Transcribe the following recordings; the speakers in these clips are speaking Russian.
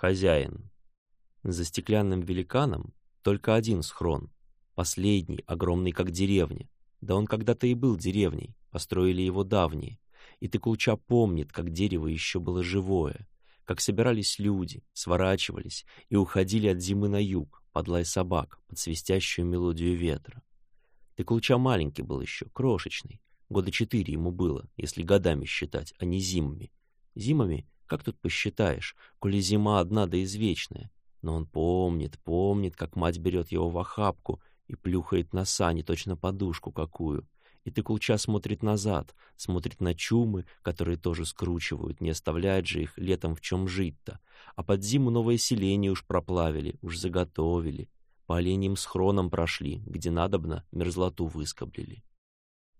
хозяин. За стеклянным великаном только один схрон, последний, огромный как деревня. Да он когда-то и был деревней, построили его давние. И Тыкулча помнит, как дерево еще было живое, как собирались люди, сворачивались и уходили от зимы на юг, под лай собак, под свистящую мелодию ветра. Тыкулча маленький был еще, крошечный. Года четыре ему было, если годами считать, а не зимами. Зимами — как тут посчитаешь, коли зима одна да извечная? Но он помнит, помнит, как мать берет его в охапку и плюхает на сани точно подушку какую. И ты Тыкулча смотрит назад, смотрит на чумы, которые тоже скручивают, не оставляет же их летом в чем жить-то. А под зиму новое селение уж проплавили, уж заготовили. По оленям с хроном прошли, где надобно, мерзлоту выскоблили.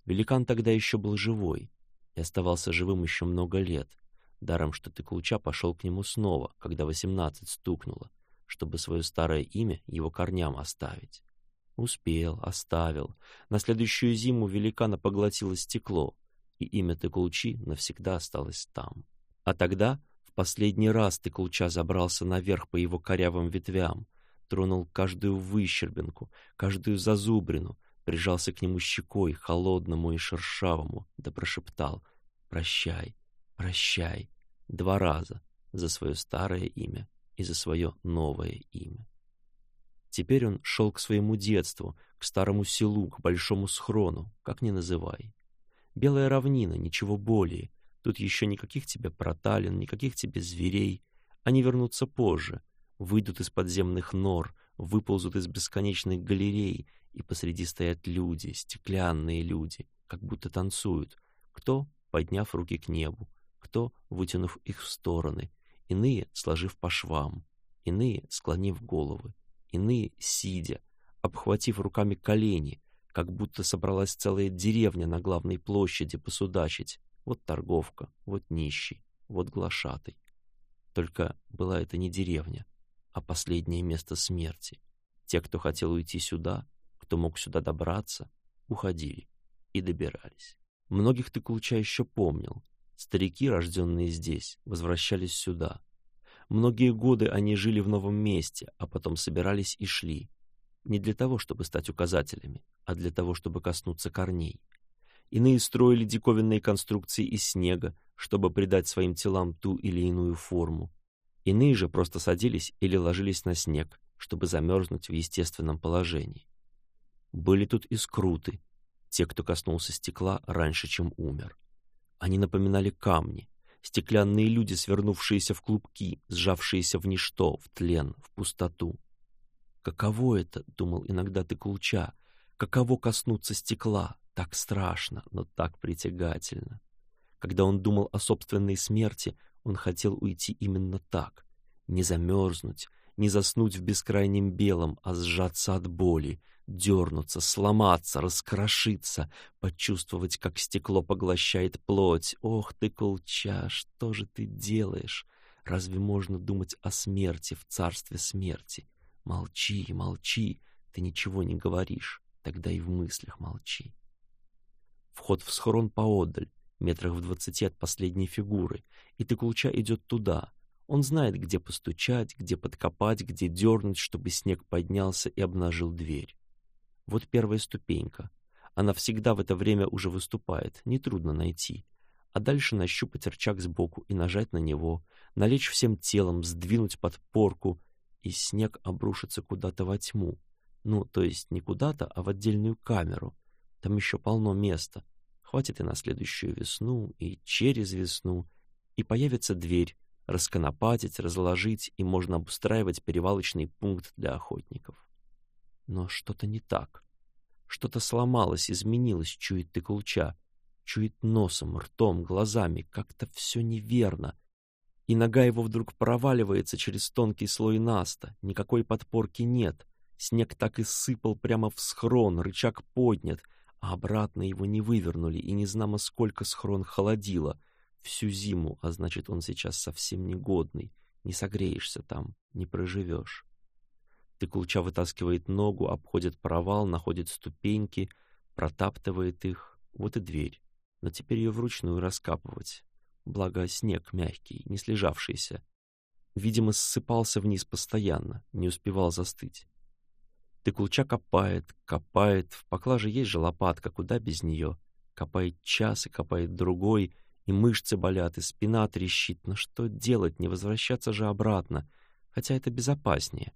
Великан тогда еще был живой и оставался живым еще много лет, даром что ты Кулчапа пошел к нему снова, когда восемнадцать стукнуло, чтобы свое старое имя его корням оставить. Успел, оставил. На следующую зиму великана поглотило стекло, и имя Тыкулчи навсегда осталось там. А тогда в последний раз Тыкулча забрался наверх по его корявым ветвям, тронул каждую выщербинку, каждую зазубрину, прижался к нему щекой, холодному и шершавому, да прошептал «Прощай, прощай. Два раза за свое старое имя и за свое новое имя. Теперь он шел к своему детству, к старому селу, к большому схрону, как ни называй. Белая равнина, ничего более. Тут еще никаких тебе проталин, никаких тебе зверей. Они вернутся позже, выйдут из подземных нор, выползут из бесконечных галерей, и посреди стоят люди, стеклянные люди, как будто танцуют. Кто, подняв руки к небу, кто, вытянув их в стороны, иные, сложив по швам, иные, склонив головы, иные, сидя, обхватив руками колени, как будто собралась целая деревня на главной площади посудачить. Вот торговка, вот нищий, вот глашатый. Только была это не деревня, а последнее место смерти. Те, кто хотел уйти сюда, кто мог сюда добраться, уходили и добирались. Многих ты, Тыкулча еще помнил, Старики, рожденные здесь, возвращались сюда. Многие годы они жили в новом месте, а потом собирались и шли. Не для того, чтобы стать указателями, а для того, чтобы коснуться корней. Иные строили диковинные конструкции из снега, чтобы придать своим телам ту или иную форму. Иные же просто садились или ложились на снег, чтобы замерзнуть в естественном положении. Были тут и скруты, те, кто коснулся стекла раньше, чем умер. Они напоминали камни, стеклянные люди, свернувшиеся в клубки, сжавшиеся в ничто, в тлен, в пустоту. «Каково это?» — думал иногда ты Кулча. «Каково коснуться стекла? Так страшно, но так притягательно». Когда он думал о собственной смерти, он хотел уйти именно так. Не замерзнуть, не заснуть в бескрайнем белом, а сжаться от боли, дернуться, сломаться, раскрошиться, почувствовать, как стекло поглощает плоть. Ох ты, колча, что же ты делаешь? Разве можно думать о смерти в царстве смерти? Молчи, молчи, ты ничего не говоришь, тогда и в мыслях молчи. Вход в схорон поодаль, метрах в двадцати от последней фигуры, и ты, кулча, идет туда. Он знает, где постучать, где подкопать, где дернуть, чтобы снег поднялся и обнажил дверь. Вот первая ступенька. Она всегда в это время уже выступает, нетрудно найти. А дальше нащупать рычаг сбоку и нажать на него, налечь всем телом, сдвинуть подпорку, и снег обрушится куда-то во тьму. Ну, то есть не куда-то, а в отдельную камеру. Там еще полно места. Хватит и на следующую весну, и через весну. И появится дверь. Расконопатить, разложить, и можно обустраивать перевалочный пункт для охотников. Но что-то не так. Что-то сломалось, изменилось, чует Тыкулча. Чует носом, ртом, глазами. Как-то все неверно. И нога его вдруг проваливается через тонкий слой наста. Никакой подпорки нет. Снег так и сыпал прямо в схрон, рычаг поднят, а обратно его не вывернули, и не незнамо сколько схрон холодило. Всю зиму, а значит, он сейчас совсем негодный. Не согреешься там, не проживешь. Ты вытаскивает ногу, обходит провал, находит ступеньки, протаптывает их. Вот и дверь. Но теперь ее вручную раскапывать. Благо, снег мягкий, не слежавшийся. Видимо, ссыпался вниз постоянно, не успевал застыть. Ты копает, копает, в поклаже есть же лопатка, куда без нее. Копает час и копает другой, и мышцы болят, и спина трещит. Но что делать, не возвращаться же обратно, хотя это безопаснее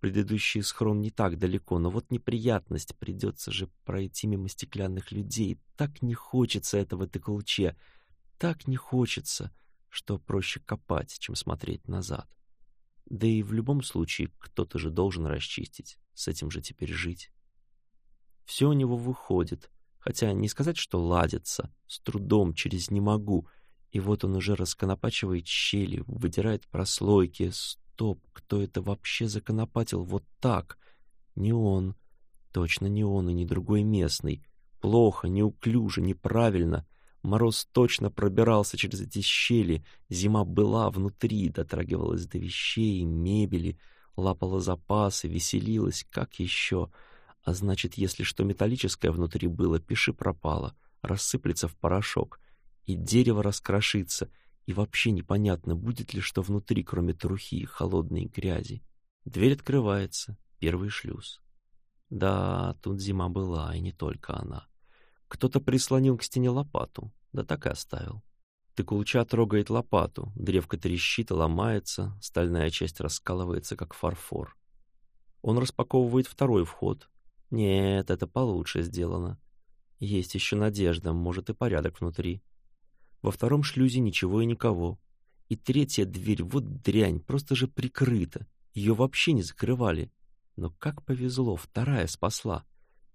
предыдущий схрон не так далеко, но вот неприятность, придется же пройти мимо стеклянных людей. Так не хочется этого тыкалче, так не хочется, что проще копать, чем смотреть назад. Да и в любом случае кто-то же должен расчистить, с этим же теперь жить. Все у него выходит, хотя не сказать, что ладится, с трудом, через «не могу», и вот он уже расконопачивает щели, выдирает прослойки, стоп, кто это вообще законопатил вот так? Не он. Точно не он и не другой местный. Плохо, неуклюже, неправильно. Мороз точно пробирался через эти щели. Зима была внутри, дотрагивалась до вещей, мебели, лапала запасы, веселилась, как еще. А значит, если что металлическое внутри было, пиши пропало, рассыплется в порошок, и дерево раскрошится — и вообще непонятно, будет ли что внутри, кроме трухи и холодной грязи. Дверь открывается, первый шлюз. Да, тут зима была, и не только она. Кто-то прислонил к стене лопату, да так и оставил. Тыкулча трогает лопату, древко трещит и ломается, стальная часть раскалывается, как фарфор. Он распаковывает второй вход. Нет, это получше сделано. Есть еще надежда, может и порядок внутри. Во втором шлюзе ничего и никого. И третья дверь, вот дрянь, просто же прикрыта. Ее вообще не закрывали. Но как повезло, вторая спасла.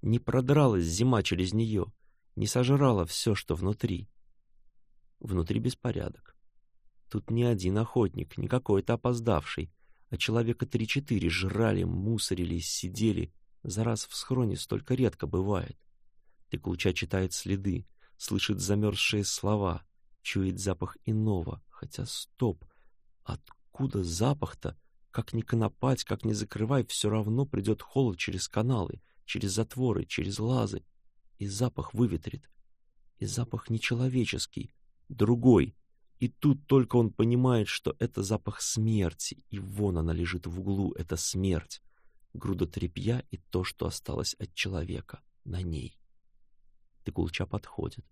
Не продралась зима через нее, не сожрала все, что внутри. Внутри беспорядок. Тут не один охотник, не какой-то опоздавший, а человека три-четыре жрали, мусорились, сидели. За раз в схроне столько редко бывает. Ты Тыклуча читает следы, слышит замерзшие слова, чует запах иного, хотя стоп, откуда запах-то? Как не конопать, как не закрывай, все равно придет холод через каналы, через затворы, через лазы, и запах выветрит. И запах нечеловеческий, другой. И тут только он понимает, что это запах смерти, и вон она лежит в углу, это смерть. Груда тряпья и то, что осталось от человека, на ней. Тыгулча подходит.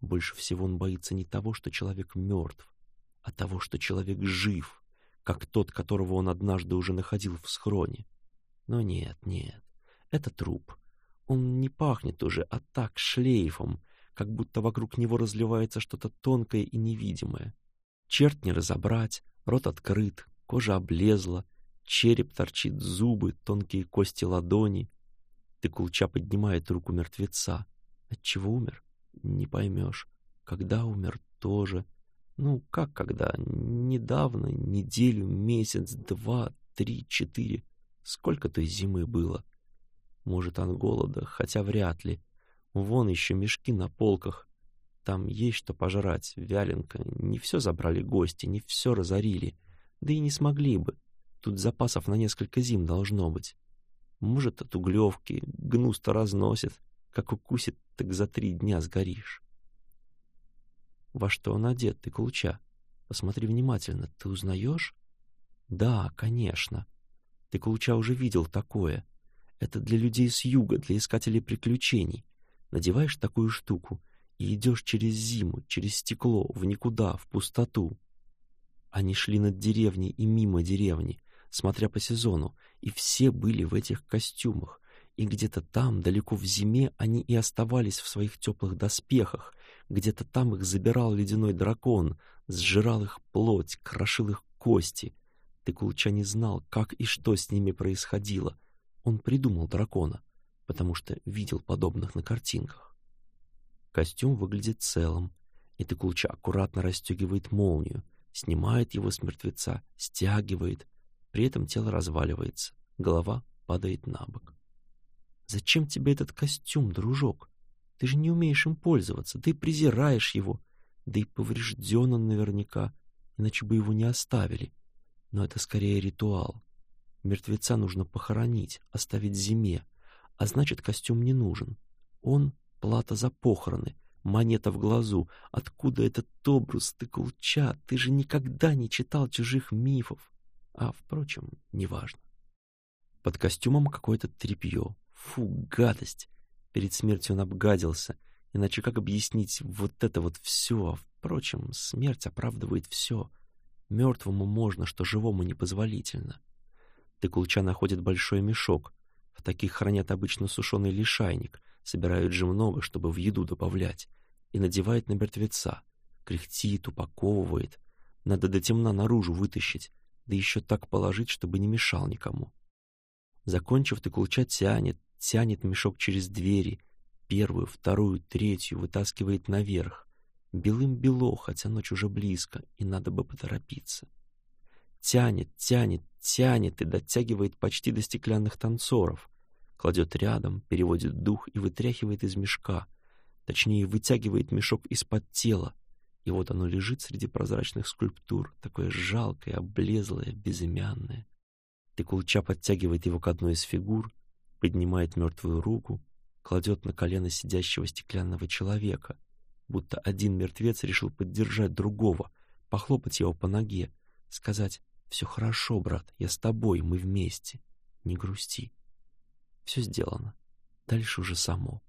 Больше всего он боится не того, что человек мертв, а того, что человек жив, как тот, которого он однажды уже находил в схроне. Но нет, нет, это труп. Он не пахнет уже, а так шлейфом, как будто вокруг него разливается что-то тонкое и невидимое. Черт не разобрать, рот открыт, кожа облезла, череп торчит, зубы, тонкие кости ладони. Тыкулча поднимает руку мертвеца. Отчего умер? не поймешь, когда умер тоже. Ну, как когда? Недавно, неделю, месяц, два, три, четыре. Сколько той зимы было? Может, он голода, хотя вряд ли. Вон еще мешки на полках. Там есть что пожрать, вяленка. Не все забрали гости, не все разорили. Да и не смогли бы. Тут запасов на несколько зим должно быть. Может, от углевки гнусто разносит как укусит, так за три дня сгоришь. Во что он одет, ты кулча? Посмотри внимательно, ты узнаешь? Да, конечно. Ты кулча уже видел такое. Это для людей с юга, для искателей приключений. Надеваешь такую штуку и идешь через зиму, через стекло, в никуда, в пустоту. Они шли над деревней и мимо деревни, смотря по сезону, и все были в этих костюмах — и где-то там, далеко в зиме, они и оставались в своих теплых доспехах, где-то там их забирал ледяной дракон, сжирал их плоть, крошил их кости. Тыкулча не знал, как и что с ними происходило. Он придумал дракона, потому что видел подобных на картинках. Костюм выглядит целым, и Тыкулча аккуратно расстегивает молнию, снимает его с мертвеца, стягивает. При этом тело разваливается, голова падает на бок. Зачем тебе этот костюм, дружок? Ты же не умеешь им пользоваться, ты презираешь его. Да и поврежден он наверняка, иначе бы его не оставили. Но это скорее ритуал. Мертвеца нужно похоронить, оставить зиме, а значит, костюм не нужен. Он — плата за похороны, монета в глазу. Откуда этот тобрус, ты колча? Ты же никогда не читал чужих мифов. А, впрочем, неважно. Под костюмом какое-то тряпье, Фу, гадость!» Перед смертью он обгадился. Иначе как объяснить вот это вот все? Впрочем, смерть оправдывает все. Мертвому можно, что живому непозволительно. Тыкулча находит большой мешок. В таких хранят обычно сушеный лишайник. Собирают же много, чтобы в еду добавлять. И надевает на мертвеца. Кряхтит, упаковывает. Надо до темна наружу вытащить. Да еще так положить, чтобы не мешал никому. Закончив, Тыкулча тянет, тянет мешок через двери, первую, вторую, третью, вытаскивает наверх. Белым бело, хотя ночь уже близко, и надо бы поторопиться. Тянет, тянет, тянет и дотягивает почти до стеклянных танцоров. Кладет рядом, переводит дух и вытряхивает из мешка. Точнее, вытягивает мешок из-под тела. И вот оно лежит среди прозрачных скульптур, такое жалкое, облезлое, безымянное. Тыкулча подтягивает его к одной из фигур, поднимает мертвую руку, кладет на колено сидящего стеклянного человека, будто один мертвец решил поддержать другого, похлопать его по ноге, сказать «Все хорошо, брат, я с тобой, мы вместе, не грусти». Все сделано, дальше уже само.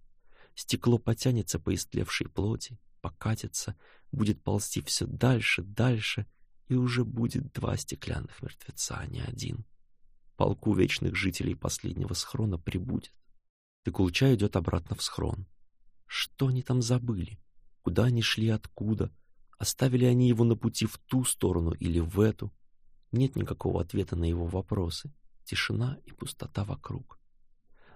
Стекло потянется по истлевшей плоти, покатится, будет ползти все дальше, дальше, и уже будет два стеклянных мертвеца, а не один полку вечных жителей последнего схрона прибудет. Тыкулча идет обратно в схрон. Что они там забыли? Куда они шли, откуда? Оставили они его на пути в ту сторону или в эту? Нет никакого ответа на его вопросы. Тишина и пустота вокруг.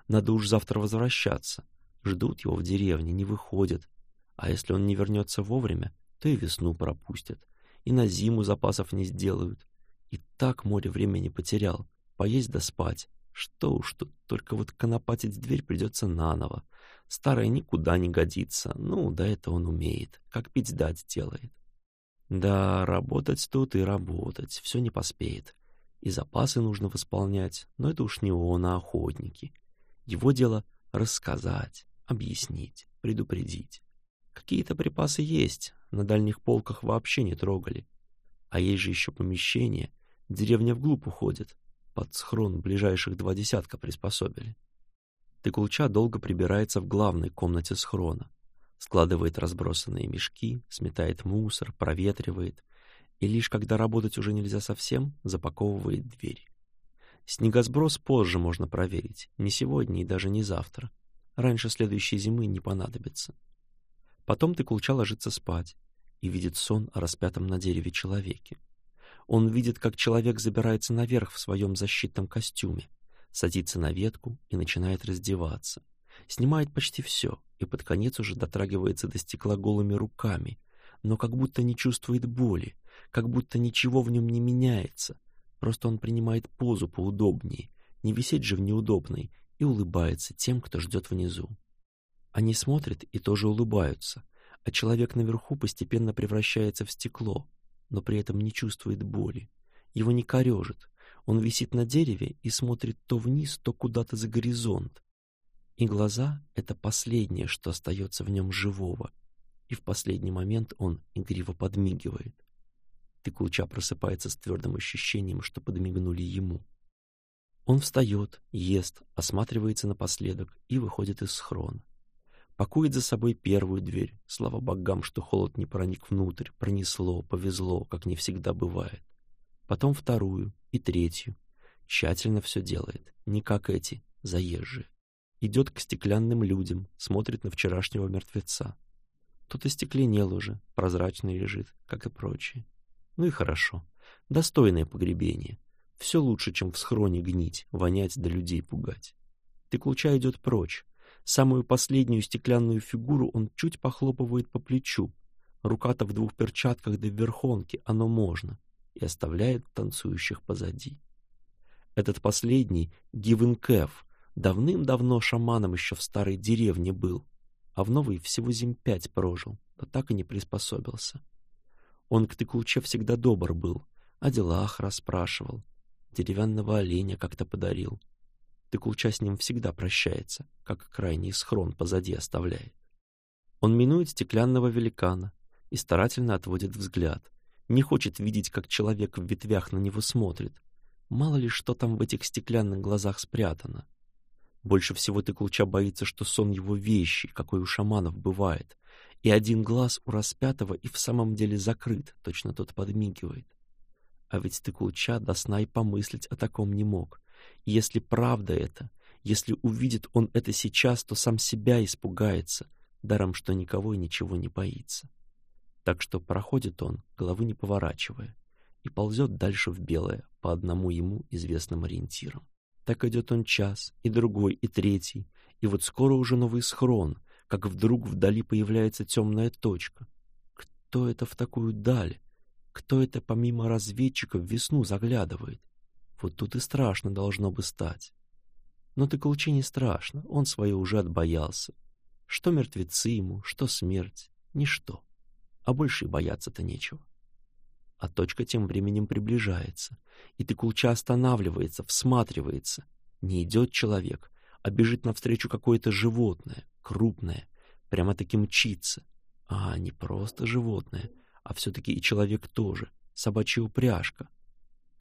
Надо уж завтра возвращаться. Ждут его в деревне, не выходят. А если он не вернется вовремя, то и весну пропустят. И на зиму запасов не сделают. И так море времени потерял поесть да спать. Что уж тут, только вот конопатить дверь придется наново. Старая никуда не годится, ну, да это он умеет, как пить дать делает. Да, работать тут и работать, все не поспеет. И запасы нужно восполнять, но это уж не он, а охотники. Его дело — рассказать, объяснить, предупредить. Какие-то припасы есть, на дальних полках вообще не трогали. А есть же еще помещение, деревня вглубь уходит, под схрон ближайших два десятка приспособили. Тыкулча долго прибирается в главной комнате схрона, складывает разбросанные мешки, сметает мусор, проветривает, и лишь когда работать уже нельзя совсем, запаковывает дверь. Снегосброс позже можно проверить, не сегодня и даже не завтра. Раньше следующей зимы не понадобится. Потом Тыкулча ложится спать и видит сон о распятом на дереве человеке. Он видит, как человек забирается наверх в своем защитном костюме, садится на ветку и начинает раздеваться. Снимает почти все и под конец уже дотрагивается до стекла голыми руками, но как будто не чувствует боли, как будто ничего в нем не меняется. Просто он принимает позу поудобнее, не висеть же в неудобной, и улыбается тем, кто ждет внизу. Они смотрят и тоже улыбаются, а человек наверху постепенно превращается в стекло, но при этом не чувствует боли. Его не корежит. Он висит на дереве и смотрит то вниз, то куда-то за горизонт. И глаза — это последнее, что остается в нем живого. И в последний момент он игриво подмигивает. Тыкулча просыпается с твердым ощущением, что подмигнули ему. Он встает, ест, осматривается напоследок и выходит из схрона. Пакует за собой первую дверь. Слава богам, что холод не проник внутрь, пронесло, повезло, как не всегда бывает. Потом вторую и третью. Тщательно все делает, не как эти, заезжие. Идет к стеклянным людям, смотрит на вчерашнего мертвеца. Тот остекленел уже, прозрачный лежит, как и прочие. Ну и хорошо. Достойное погребение. Все лучше, чем в схроне гнить, вонять да людей пугать. ты Тыклуча идет прочь, Самую последнюю стеклянную фигуру он чуть похлопывает по плечу. Рука-то в двух перчатках до да верхонки, оно можно. И оставляет танцующих позади. Этот последний, Гивенкеф, давным-давно шаманом еще в старой деревне был, а в новый всего зим пять прожил, да так и не приспособился. Он к Тыкулче всегда добр был, о делах расспрашивал, деревянного оленя как-то подарил, Тыкуча с ним всегда прощается, как крайний схрон позади оставляет. Он минует стеклянного великана и старательно отводит взгляд, не хочет видеть, как человек в ветвях на него смотрит. Мало ли что там в этих стеклянных глазах спрятано. Больше всего Тыкулча боится, что сон его вещи, какой у шаманов бывает, и один глаз у распятого и в самом деле закрыт, точно тот подмигивает. А ведь Тыкулча до сна и помыслить о таком не мог. Если правда это, если увидит он это сейчас, то сам себя испугается, даром что никого и ничего не боится. Так что проходит он, головы не поворачивая, и ползет дальше в белое по одному ему известным ориентирам. Так идет он час, и другой, и третий, и вот скоро уже новый схрон, как вдруг вдали появляется темная точка. Кто это в такую даль? Кто это помимо разведчиков в весну заглядывает? Вот тут и страшно должно бы стать. Но ты Токолчи не страшно, он свое уже отбоялся. Что мертвецы ему, что смерть, ничто. А больше и бояться-то нечего. А точка тем временем приближается, и ты кулча останавливается, всматривается. Не идет человек, а бежит навстречу какое-то животное, крупное, прямо-таки мчится. А не просто животное, а все-таки и человек тоже, собачья упряжка —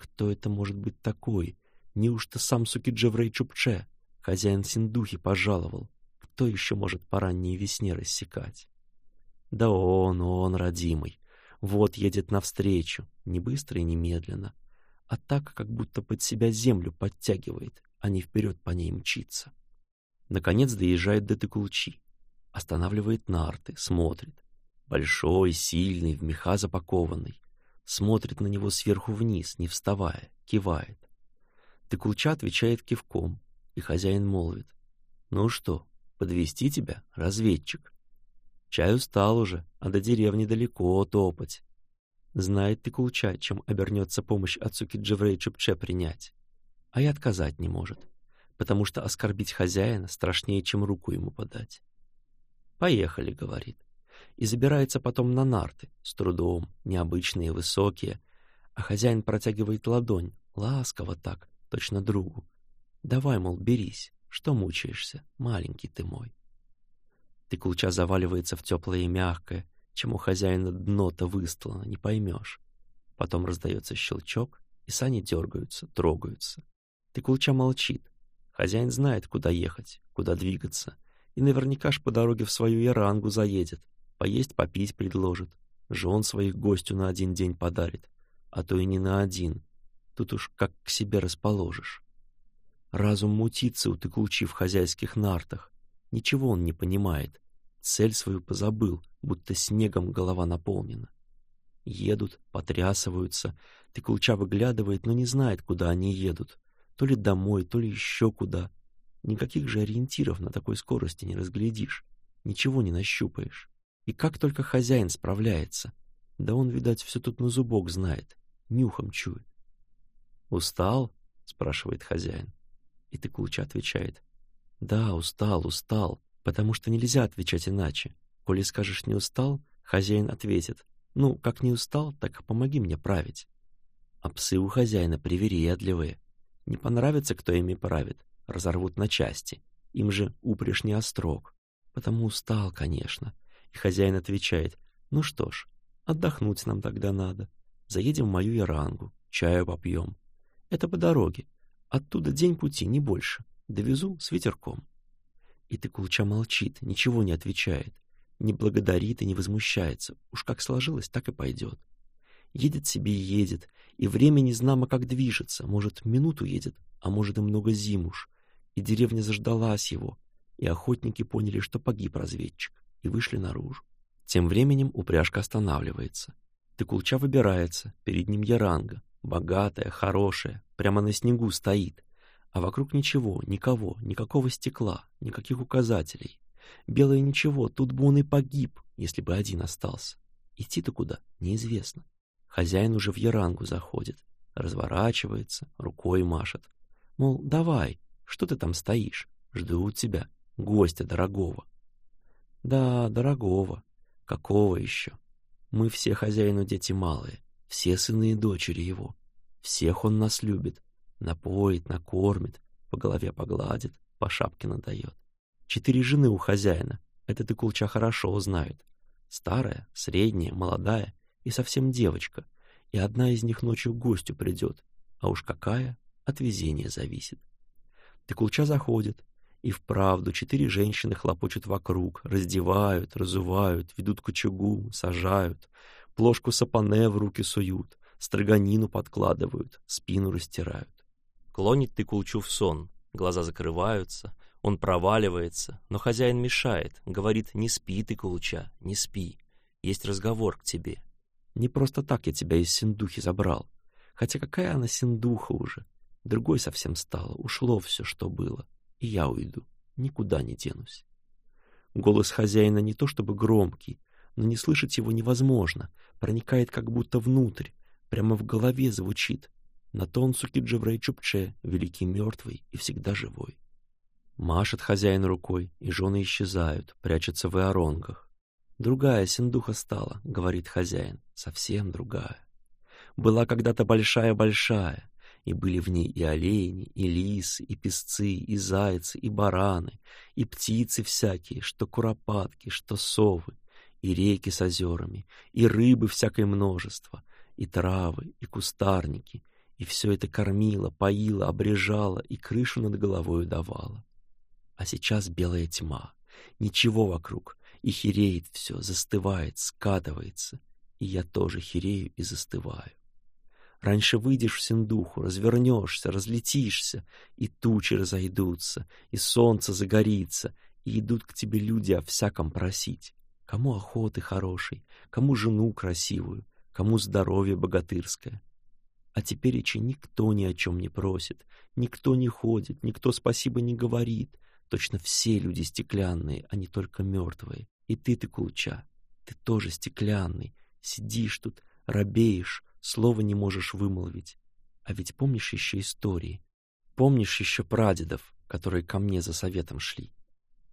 кто это может быть такой? Неужто сам Сукит Джеврей Чупче, хозяин Синдухи, пожаловал? Кто еще может по ранней весне рассекать? Да он, он, родимый. Вот едет навстречу, не быстро и немедленно, а так, как будто под себя землю подтягивает, а не вперед по ней мчится. Наконец доезжает до Тыкулчи, останавливает нарты, смотрит. Большой, сильный, в меха запакованный смотрит на него сверху вниз, не вставая, кивает. Докулча отвечает кивком, и хозяин молвит. «Ну что, подвести тебя, разведчик?» «Чай устал уже, а до деревни далеко топать». Знает Тыкулча, чем обернется помощь отцу Киджеврей Чепче принять. А и отказать не может, потому что оскорбить хозяина страшнее, чем руку ему подать. «Поехали», — говорит и забирается потом на нарты, с трудом, необычные, высокие, а хозяин протягивает ладонь, ласково так, точно другу. «Давай, мол, берись, что мучаешься, маленький ты мой». Тыкулча заваливается в теплое и мягкое, чему хозяина дно-то выстлано, не поймешь. Потом раздается щелчок, и сани дергаются, трогаются. Тыкулча молчит. Хозяин знает, куда ехать, куда двигаться, и наверняка ж по дороге в свою ярангу заедет, поесть, попить предложит, жен своих гостю на один день подарит, а то и не на один. Тут уж как к себе расположишь. Разум мутится у тыкучи в хозяйских нартах. Ничего он не понимает. Цель свою позабыл, будто снегом голова наполнена. Едут, потрясываются. Тыкулча выглядывает, но не знает, куда они едут. То ли домой, то ли еще куда. Никаких же ориентиров на такой скорости не разглядишь. Ничего не нащупаешь. И как только хозяин справляется. Да он, видать, все тут на зубок знает, нюхом чует. «Устал?» — спрашивает хозяин. И Тыкулча отвечает. «Да, устал, устал, потому что нельзя отвечать иначе. Коли скажешь «не устал», хозяин ответит. «Ну, как не устал, так помоги мне править». А псы у хозяина привередливые. Не понравится, кто ими правит, разорвут на части. Им же упрешь не острог. Потому устал, конечно хозяин отвечает, «Ну что ж, отдохнуть нам тогда надо. Заедем в мою Ярангу, чаю попьем. Это по дороге. Оттуда день пути, не больше. Довезу с ветерком». И Тыкулча молчит, ничего не отвечает, не благодарит и не возмущается. Уж как сложилось, так и пойдет. Едет себе и едет, и время незнамо как движется. Может, минуту едет, а может и много зим уж. И деревня заждалась его, и охотники поняли, что погиб разведчик и вышли наружу. Тем временем упряжка останавливается. Тыкулча выбирается, перед ним яранга, богатая, хорошая, прямо на снегу стоит, а вокруг ничего, никого, никакого стекла, никаких указателей. Белое ничего, тут бы он и погиб, если бы один остался. Идти-то куда, неизвестно. Хозяин уже в ярангу заходит, разворачивается, рукой машет. Мол, давай, что ты там стоишь? Жду у тебя, гостя дорогого. Да, дорогого. Какого еще? Мы все хозяину дети малые, все сыны и дочери его. Всех он нас любит, напоит, накормит, по голове погладит, по шапке надает. Четыре жены у хозяина, это ты Кулча хорошо знает. Старая, средняя, молодая и совсем девочка. И одна из них ночью к гостю придет, а уж какая, от везения зависит. Тыкулча заходит, и вправду четыре женщины хлопочут вокруг, раздевают, разувают, ведут кочегу, сажают, плошку сапане в руки суют, строганину подкладывают, спину растирают. Клонит ты кулчу в сон, глаза закрываются, он проваливается, но хозяин мешает, говорит «Не спи, Тыкулча, не спи, есть разговор к тебе». «Не просто так я тебя из синдухи забрал, хотя какая она синдуха уже, другой совсем стала, ушло все, что было» и я уйду, никуда не денусь. Голос хозяина не то чтобы громкий, но не слышать его невозможно, проникает как будто внутрь, прямо в голове звучит. На то он Чупче, великий мертвый и всегда живой. Машет хозяин рукой, и жены исчезают, прячутся в иоронгах. Другая синдуха стала, говорит хозяин, совсем другая. Была когда-то большая-большая, и были в ней и олени, и лисы, и песцы, и зайцы, и бараны, и птицы всякие, что куропатки, что совы, и реки с озерами, и рыбы всякое множество, и травы, и кустарники, и все это кормило, поило, обрежало и крышу над головою давало. А сейчас белая тьма, ничего вокруг, и хереет все, застывает, скатывается, и я тоже херею и застываю. Раньше выйдешь в синдуху, развернешься, разлетишься, и тучи разойдутся, и солнце загорится, и идут к тебе люди о всяком просить. Кому охоты хороший, кому жену красивую, кому здоровье богатырское. А теперь ичи никто ни о чем не просит, никто не ходит, никто спасибо не говорит. Точно все люди стеклянные, а не только мертвые. И ты, ты кулча, ты тоже стеклянный, сидишь тут, робеешь, слова не можешь вымолвить. А ведь помнишь еще истории, помнишь еще прадедов, которые ко мне за советом шли.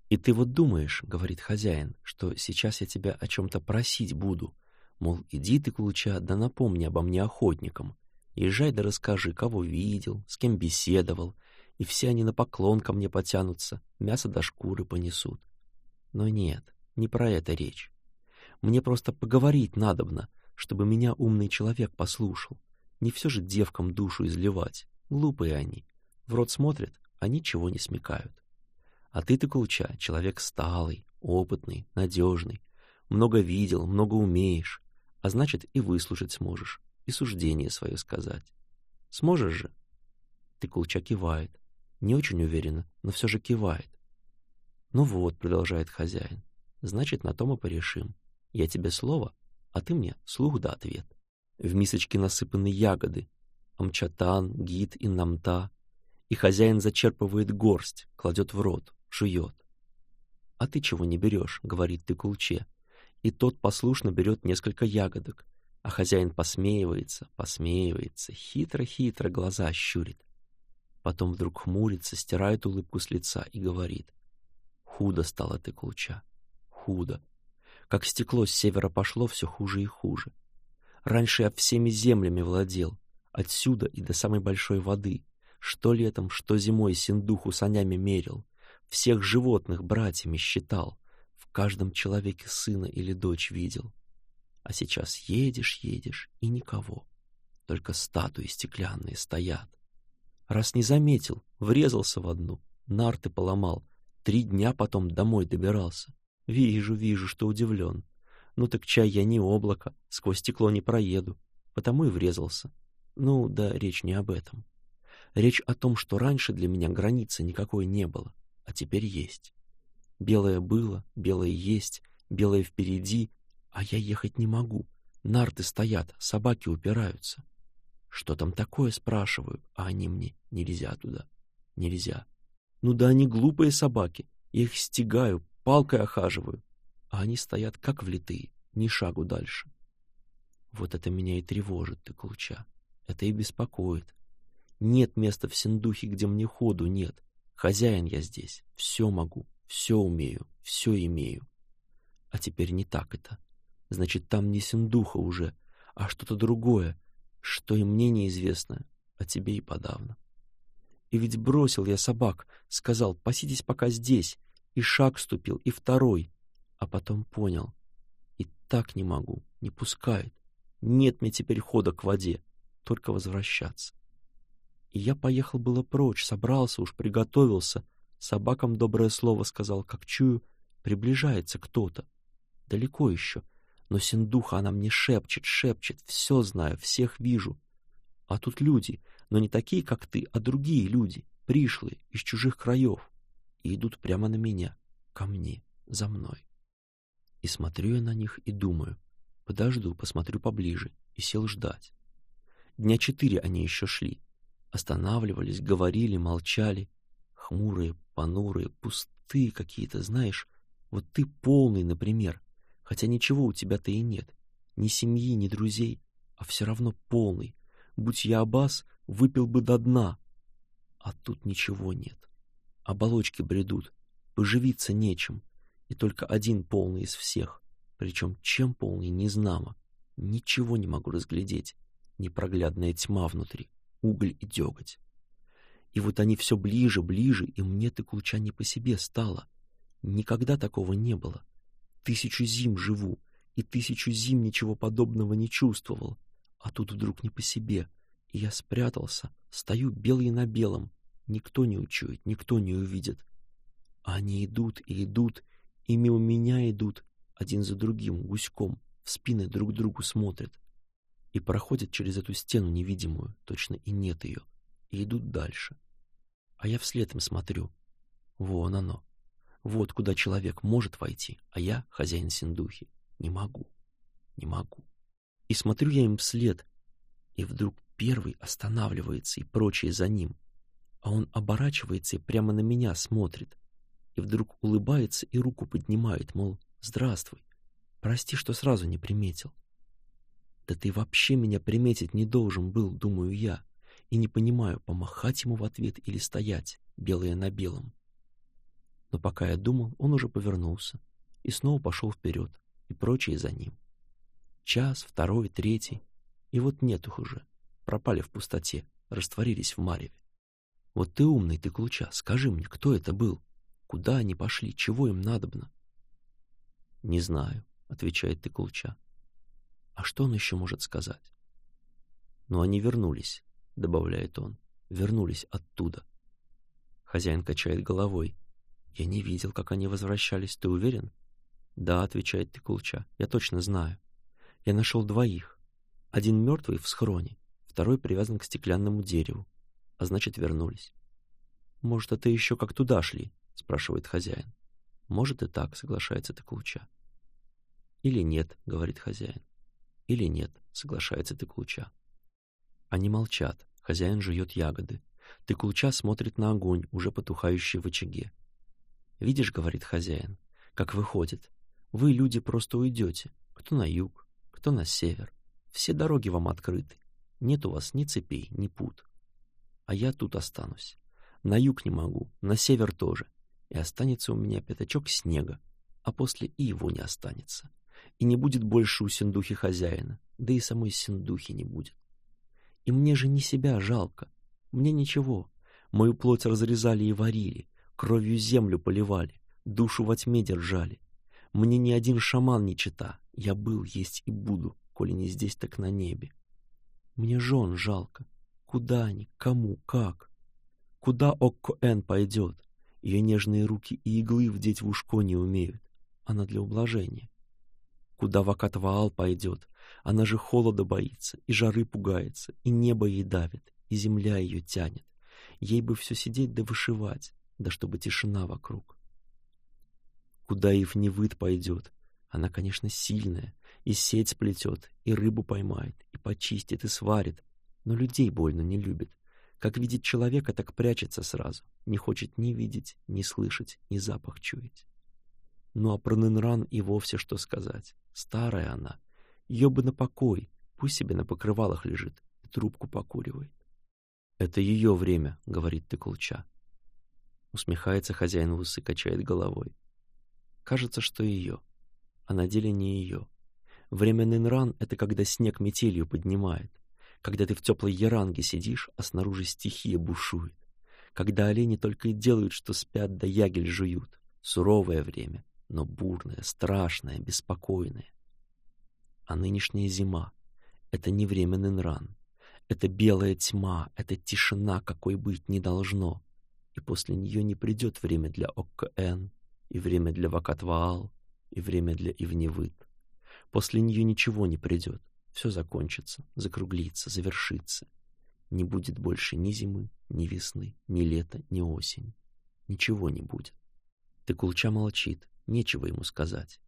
И ты вот думаешь, — говорит хозяин, — что сейчас я тебя о чем-то просить буду, мол, иди ты, Кулыча, да напомни обо мне охотникам, езжай да расскажи, кого видел, с кем беседовал, и все они на поклон ко мне потянутся, мясо до шкуры понесут. Но нет, не про это речь. Мне просто поговорить надобно, чтобы меня умный человек послушал. Не все же девкам душу изливать. Глупые они. В рот смотрят, а ничего не смекают. А ты-то, Кулча, человек сталый, опытный, надежный. Много видел, много умеешь. А значит, и выслушать сможешь, и суждение свое сказать. Сможешь же? Ты, Кулча, кивает. Не очень уверенно, но все же кивает. Ну вот, продолжает хозяин, значит, на том и порешим. Я тебе слово, а ты мне слух да ответ. В мисочке насыпаны ягоды, амчатан, гид и намта, и хозяин зачерпывает горсть, кладет в рот, жует. «А ты чего не берешь?» — говорит ты кулче. И тот послушно берет несколько ягодок, а хозяин посмеивается, посмеивается, хитро-хитро глаза ощурит. Потом вдруг хмурится, стирает улыбку с лица и говорит. «Худо стало ты кулча, худо как стекло с севера пошло все хуже и хуже. Раньше я всеми землями владел, отсюда и до самой большой воды, что летом, что зимой синдуху санями мерил, всех животных братьями считал, в каждом человеке сына или дочь видел. А сейчас едешь, едешь, и никого. Только статуи стеклянные стоят. Раз не заметил, врезался в одну, нарты поломал, три дня потом домой добирался. «Вижу, вижу, что удивлен. Ну так чай я не облако, сквозь стекло не проеду, потому и врезался. Ну да, речь не об этом. Речь о том, что раньше для меня границы никакой не было, а теперь есть. Белое было, белое есть, белое впереди, а я ехать не могу. Нарты стоят, собаки упираются. Что там такое, спрашиваю, а они мне нельзя туда, нельзя. Ну да они глупые собаки, я их стегаю, палкой охаживаю, а они стоят как влитые, ни шагу дальше. Вот это меня и тревожит, ты Кулча. Это и беспокоит. Нет места в Синдухе, где мне ходу нет. Хозяин я здесь. Все могу, все умею, все имею. А теперь не так это. Значит, там не Синдуха уже, а что-то другое, что и мне неизвестно, а тебе и подавно. И ведь бросил я собак, сказал, паситесь пока здесь, и шаг ступил, и второй, а потом понял. И так не могу, не пускает. Нет мне теперь хода к воде, только возвращаться. И я поехал было прочь, собрался уж, приготовился. Собакам доброе слово сказал, как чую, приближается кто-то. Далеко еще, но синдуха она мне шепчет, шепчет, все знаю, всех вижу. А тут люди, но не такие, как ты, а другие люди, пришлые, из чужих краев и идут прямо на меня, ко мне, за мной. И смотрю я на них и думаю, подожду, посмотрю поближе, и сел ждать. Дня четыре они еще шли. Останавливались, говорили, молчали. Хмурые, понурые, пустые какие-то, знаешь. Вот ты полный, например, хотя ничего у тебя-то и нет. Ни семьи, ни друзей, а все равно полный. Будь я Аббас, выпил бы до дна. А тут ничего нет оболочки бредут. Поживиться нечем. И только один полный из всех. Причем чем полный, не знамо. Ничего не могу разглядеть. Непроглядная тьма внутри. Уголь и деготь. И вот они все ближе, ближе, и мне ты ключа не по себе стало. Никогда такого не было. Тысячу зим живу, и тысячу зим ничего подобного не чувствовал. А тут вдруг не по себе. И я спрятался, стою белый на белом, Никто не учует, никто не увидит. Они идут и идут, и мимо меня идут, один за другим, гуськом, в спины друг другу смотрят. И проходят через эту стену невидимую, точно и нет ее, и идут дальше. А я вслед им смотрю. Вон оно. Вот куда человек может войти, а я, хозяин синдухи, не могу, не могу. И смотрю я им вслед, и вдруг первый останавливается и прочие за ним, а он оборачивается и прямо на меня смотрит. И вдруг улыбается и руку поднимает, мол, «Здравствуй! Прости, что сразу не приметил». «Да ты вообще меня приметить не должен был», — думаю я, и не понимаю, помахать ему в ответ или стоять, белое на белом. Но пока я думал, он уже повернулся и снова пошел вперед, и прочие за ним. Час, второй, третий, и вот нет их уже, пропали в пустоте, растворились в мареве. Вот ты умный, ты Клуча, скажи мне, кто это был? Куда они пошли? Чего им надобно?» «Не знаю», — отвечает ты Клуча. «А что он еще может сказать?» «Но они вернулись», — добавляет он. «Вернулись оттуда». Хозяин качает головой. «Я не видел, как они возвращались, ты уверен?» «Да», — отвечает ты Тыкулча, — «я точно знаю. Я нашел двоих. Один мертвый в схроне, второй привязан к стеклянному дереву а значит вернулись. «Может, это еще как туда шли?» — спрашивает хозяин. «Может и так», — соглашается Тыкулча. «Или нет», — говорит хозяин. «Или нет», — соглашается Тыкулча. Они молчат, хозяин жует ягоды. Тыкулча смотрит на огонь, уже потухающий в очаге. «Видишь», — говорит хозяин, — «как выходит. Вы, люди, просто уйдете. Кто на юг, кто на север. Все дороги вам открыты. Нет у вас ни цепей, ни пут а я тут останусь. На юг не могу, на север тоже. И останется у меня пятачок снега, а после и его не останется. И не будет больше у синдухи хозяина, да и самой синдухи не будет. И мне же не себя жалко, мне ничего. Мою плоть разрезали и варили, кровью землю поливали, душу во тьме держали. Мне ни один шаман не чита, я был, есть и буду, коли не здесь, так на небе. Мне жен жалко, куда они, кому, как. Куда Окко-Эн пойдет. Ее нежные руки и иглы вдеть в ушко не умеют. Она для ублажения. Куда Вакатваал пойдет. Она же холода боится, и жары пугается, и небо ей давит, и земля ее тянет. Ей бы все сидеть да вышивать, да чтобы тишина вокруг. Куда Евневыд пойдет. Она, конечно, сильная, и сеть сплетет, и рыбу поймает, и почистит, и сварит, но людей больно не любит. Как видеть человека, так прячется сразу. Не хочет ни видеть, ни слышать, ни запах чуять. Ну а про Ненран и вовсе что сказать. Старая она. Ее бы на покой. Пусть себе на покрывалах лежит и трубку покуривает. «Это ее время», — говорит Тыкулча. Усмехается хозяин в усы, качает головой. Кажется, что ее, а на деле не ее. Время Ненран — это когда снег метелью поднимает когда ты в теплой яранге сидишь, а снаружи стихия бушует, когда олени только и делают, что спят да ягель жуют. Суровое время, но бурное, страшное, беспокойное. А нынешняя зима — это не время Нинран. Это белая тьма, это тишина, какой быть не должно. И после нее не придет время для Оккаэн, и время для Вакатваал, и время для Ивневыт. После нее ничего не придет, все закончится, закруглится, завершится. Не будет больше ни зимы, ни весны, ни лета, ни осень. Ничего не будет. Тыкулча молчит, нечего ему сказать.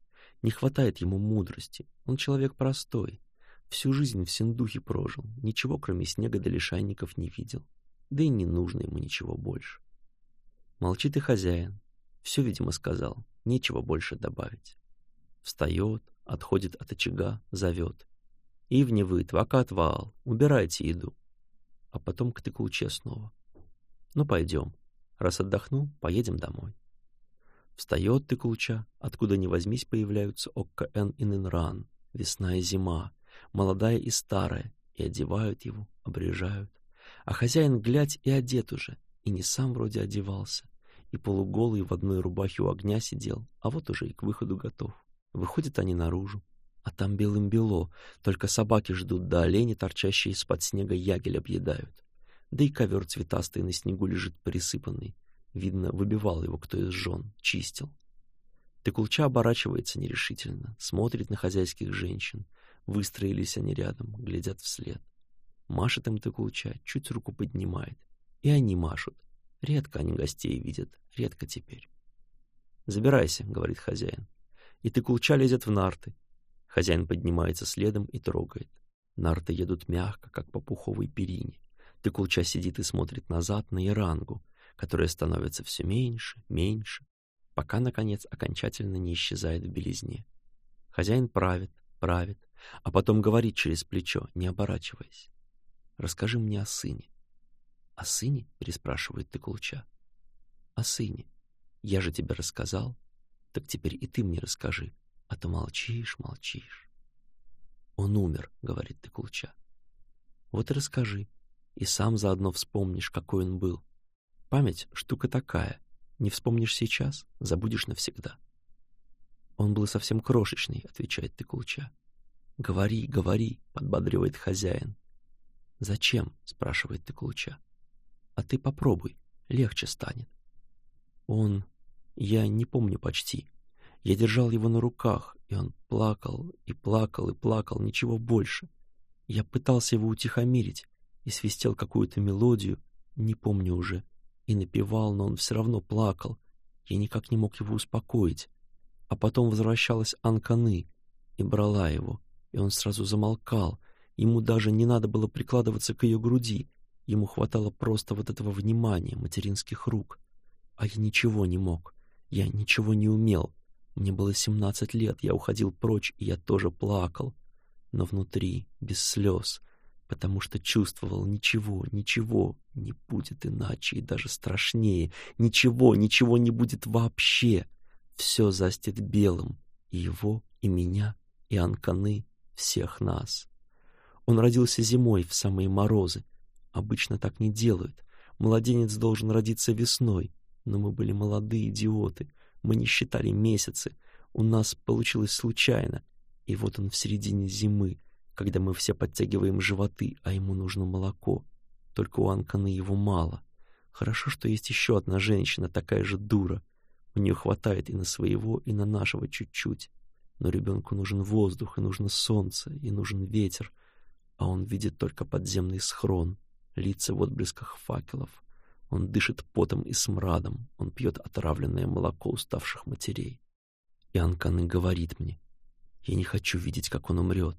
Не хватает ему мудрости, он человек простой. Всю жизнь в Синдухе прожил, ничего кроме снега до да лишайников не видел. Да и не нужно ему ничего больше. Молчит и хозяин. Все, видимо, сказал, нечего больше добавить. Встает, отходит от очага, зовет и в Ивневый адвокат-вал, убирайте еду. А потом к Ктыкулче снова. Ну, пойдем. Раз отдохну, поедем домой. Встает Тыкулча, откуда ни возьмись появляются Окка-Эн и Нинран, весна и зима, молодая и старая, и одевают его, обрежают. А хозяин, глядь, и одет уже, и не сам вроде одевался, и полуголый в одной рубахе у огня сидел, а вот уже и к выходу готов. Выходят они наружу, а там белым бело, только собаки ждут, да олени, торчащие из-под снега ягель, объедают. Да и ковер цветастый на снегу лежит присыпанный. Видно, выбивал его кто из жен, чистил. Тыкулча оборачивается нерешительно, смотрит на хозяйских женщин. Выстроились они рядом, глядят вслед. Машет им Тыкулча, чуть руку поднимает. И они машут. Редко они гостей видят, редко теперь. «Забирайся», — говорит хозяин. И Тыкулча лезет в нарты, Хозяин поднимается следом и трогает. Нарты едут мягко, как по пуховой перине. Тыкулча сидит и смотрит назад на Ирангу, которая становится все меньше, меньше, пока, наконец, окончательно не исчезает в белизне. Хозяин правит, правит, а потом говорит через плечо, не оборачиваясь. «Расскажи мне о сыне». «О сыне?» — переспрашивает Тыкулча. «О сыне. Я же тебе рассказал. Так теперь и ты мне расскажи а ты молчишь, молчишь. Он умер, говорит Тыкулча. Вот и расскажи, и сам заодно вспомнишь, какой он был. Память — штука такая, не вспомнишь сейчас, забудешь навсегда. Он был совсем крошечный, отвечает Тыкулча. Говори, говори, подбадривает хозяин. Зачем? спрашивает Тыкулча. А ты попробуй, легче станет. Он... Я не помню почти, я держал его на руках, и он плакал, и плакал, и плакал, ничего больше. Я пытался его утихомирить и свистел какую-то мелодию, не помню уже, и напевал, но он все равно плакал. Я никак не мог его успокоить. А потом возвращалась Анканы и брала его, и он сразу замолкал. Ему даже не надо было прикладываться к ее груди, ему хватало просто вот этого внимания, материнских рук. А я ничего не мог, я ничего не умел — мне было семнадцать лет, я уходил прочь, и я тоже плакал, но внутри, без слез, потому что чувствовал, ничего, ничего не будет иначе и даже страшнее, ничего, ничего не будет вообще. Все застит белым, и его, и меня, и Анканы, всех нас. Он родился зимой, в самые морозы. Обычно так не делают. Младенец должен родиться весной, но мы были молодые идиоты — мы не считали месяцы. У нас получилось случайно. И вот он в середине зимы, когда мы все подтягиваем животы, а ему нужно молоко. Только у Анкана его мало. Хорошо, что есть еще одна женщина, такая же дура. У нее хватает и на своего, и на нашего чуть-чуть. Но ребенку нужен воздух, и нужно солнце, и нужен ветер. А он видит только подземный схрон, лица в отблесках факелов. Он дышит потом и смрадом, он пьет отравленное молоко уставших матерей. И Анканы говорит мне, я не хочу видеть, как он умрет.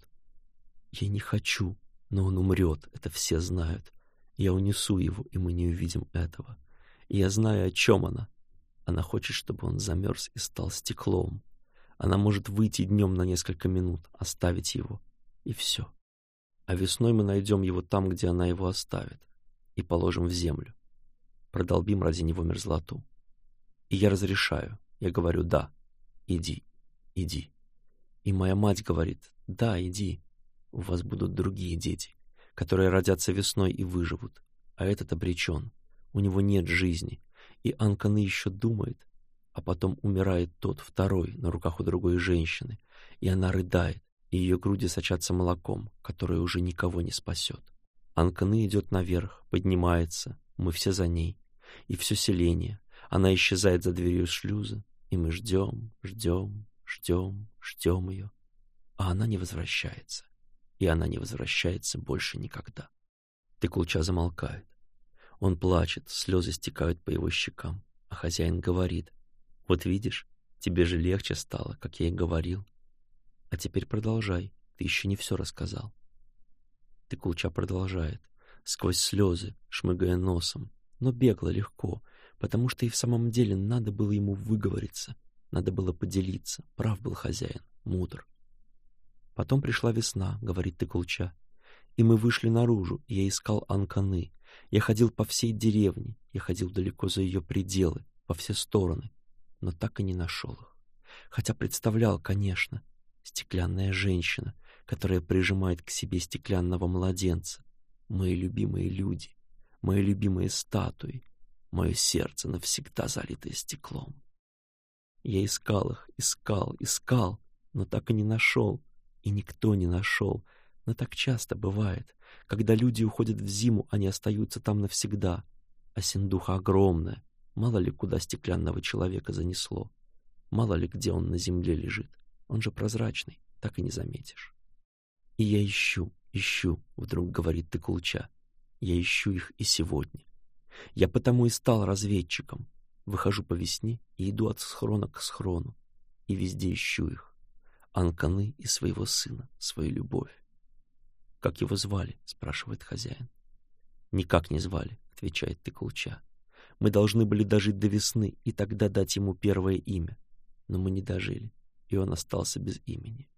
Я не хочу, но он умрет, это все знают. Я унесу его, и мы не увидим этого. И я знаю, о чем она. Она хочет, чтобы он замерз и стал стеклом. Она может выйти днем на несколько минут, оставить его, и все. А весной мы найдем его там, где она его оставит, и положим в землю. Продолбим ради него мерзлоту. И я разрешаю. Я говорю «да». Иди, иди. И моя мать говорит «да, иди». У вас будут другие дети, которые родятся весной и выживут. А этот обречен. У него нет жизни. И Анканы еще думает. А потом умирает тот, второй, на руках у другой женщины. И она рыдает. И ее груди сочатся молоком, которое уже никого не спасет. Анканы идет наверх, поднимается. Мы все за ней и все селение. Она исчезает за дверью шлюза, и мы ждем, ждем, ждем, ждем ее. А она не возвращается. И она не возвращается больше никогда. Тыкулча замолкает. Он плачет, слезы стекают по его щекам. А хозяин говорит, вот видишь, тебе же легче стало, как я и говорил. А теперь продолжай, ты еще не все рассказал. Тыкулча продолжает, сквозь слезы, шмыгая носом, но бегло легко, потому что и в самом деле надо было ему выговориться, надо было поделиться, прав был хозяин, мудр. Потом пришла весна, говорит Тыкулча, и мы вышли наружу, и я искал анканы, я ходил по всей деревне, я ходил далеко за ее пределы, во все стороны, но так и не нашел их. Хотя представлял, конечно, стеклянная женщина, которая прижимает к себе стеклянного младенца, мои любимые люди, мои любимые статуи, мое сердце навсегда залитое стеклом. Я искал их, искал, искал, но так и не нашел, и никто не нашел. Но так часто бывает, когда люди уходят в зиму, они остаются там навсегда. А синдуха огромная, мало ли куда стеклянного человека занесло, мало ли где он на земле лежит, он же прозрачный, так и не заметишь. И я ищу, ищу, вдруг говорит Тыкулча, я ищу их и сегодня. Я потому и стал разведчиком. Выхожу по весне и иду от схрона к схрону. И везде ищу их. Анканы и своего сына, свою любовь. «Как его звали?» — спрашивает хозяин. «Никак не звали», — отвечает Тыкулча. «Мы должны были дожить до весны и тогда дать ему первое имя. Но мы не дожили, и он остался без имени.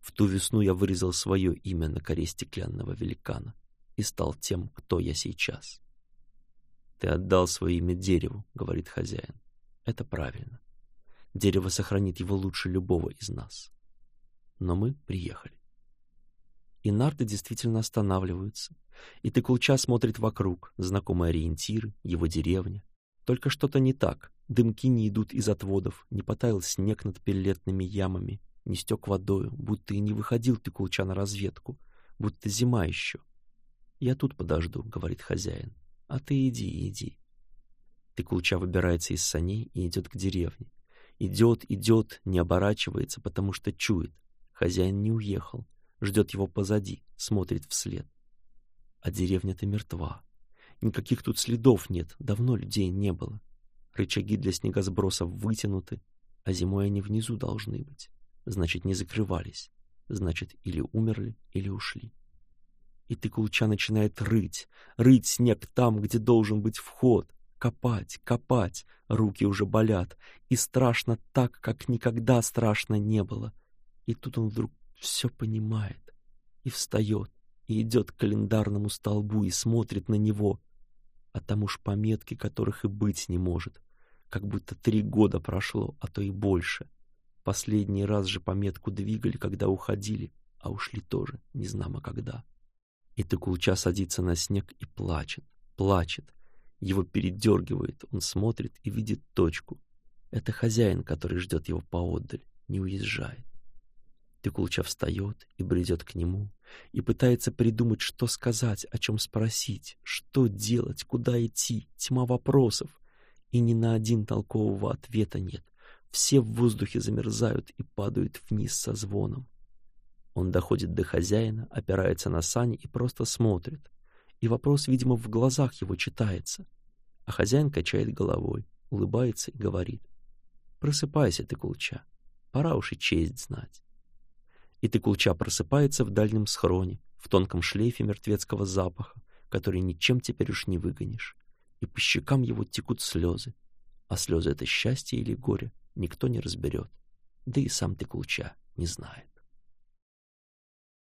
В ту весну я вырезал свое имя на коре стеклянного великана и стал тем, кто я сейчас. Ты отдал свое имя дереву, говорит хозяин. Это правильно. Дерево сохранит его лучше любого из нас. Но мы приехали. И нарты действительно останавливаются. И Текулча смотрит вокруг, знакомые ориентиры, его деревня. Только что-то не так. Дымки не идут из отводов, не потаял снег над пеллетными ямами, не стек водою, будто и не выходил Текулча на разведку, будто зима еще, «Я тут подожду», — говорит хозяин. «А ты иди, иди». Ты Тыкулча выбирается из саней и идет к деревне. Идет, идет, не оборачивается, потому что чует. Хозяин не уехал, ждет его позади, смотрит вслед. А деревня-то мертва. Никаких тут следов нет, давно людей не было. Рычаги для снегосбросов вытянуты, а зимой они внизу должны быть. Значит, не закрывались. Значит, или умерли, или ушли и тыкулча начинает рыть, рыть снег там, где должен быть вход, копать, копать, руки уже болят, и страшно так, как никогда страшно не было. И тут он вдруг все понимает, и встает, и идет к календарному столбу, и смотрит на него, а там уж пометки, которых и быть не может, как будто три года прошло, а то и больше. Последний раз же пометку двигали, когда уходили, а ушли тоже, не знамо когда. И Токулча садится на снег и плачет, плачет. Его передергивает, он смотрит и видит точку. Это хозяин, который ждет его поотдаль, не уезжает. Тыкулча встает и бредет к нему, и пытается придумать, что сказать, о чем спросить, что делать, куда идти, тьма вопросов. И ни на один толкового ответа нет. Все в воздухе замерзают и падают вниз со звоном. Он доходит до хозяина, опирается на сани и просто смотрит. И вопрос, видимо, в глазах его читается. А хозяин качает головой, улыбается и говорит. «Просыпайся, ты кулча, пора уж и честь знать». И ты кулча просыпается в дальнем схроне, в тонком шлейфе мертвецкого запаха, который ничем теперь уж не выгонишь. И по щекам его текут слезы. А слезы — это счастье или горе, никто не разберет. Да и сам ты кулча не знает.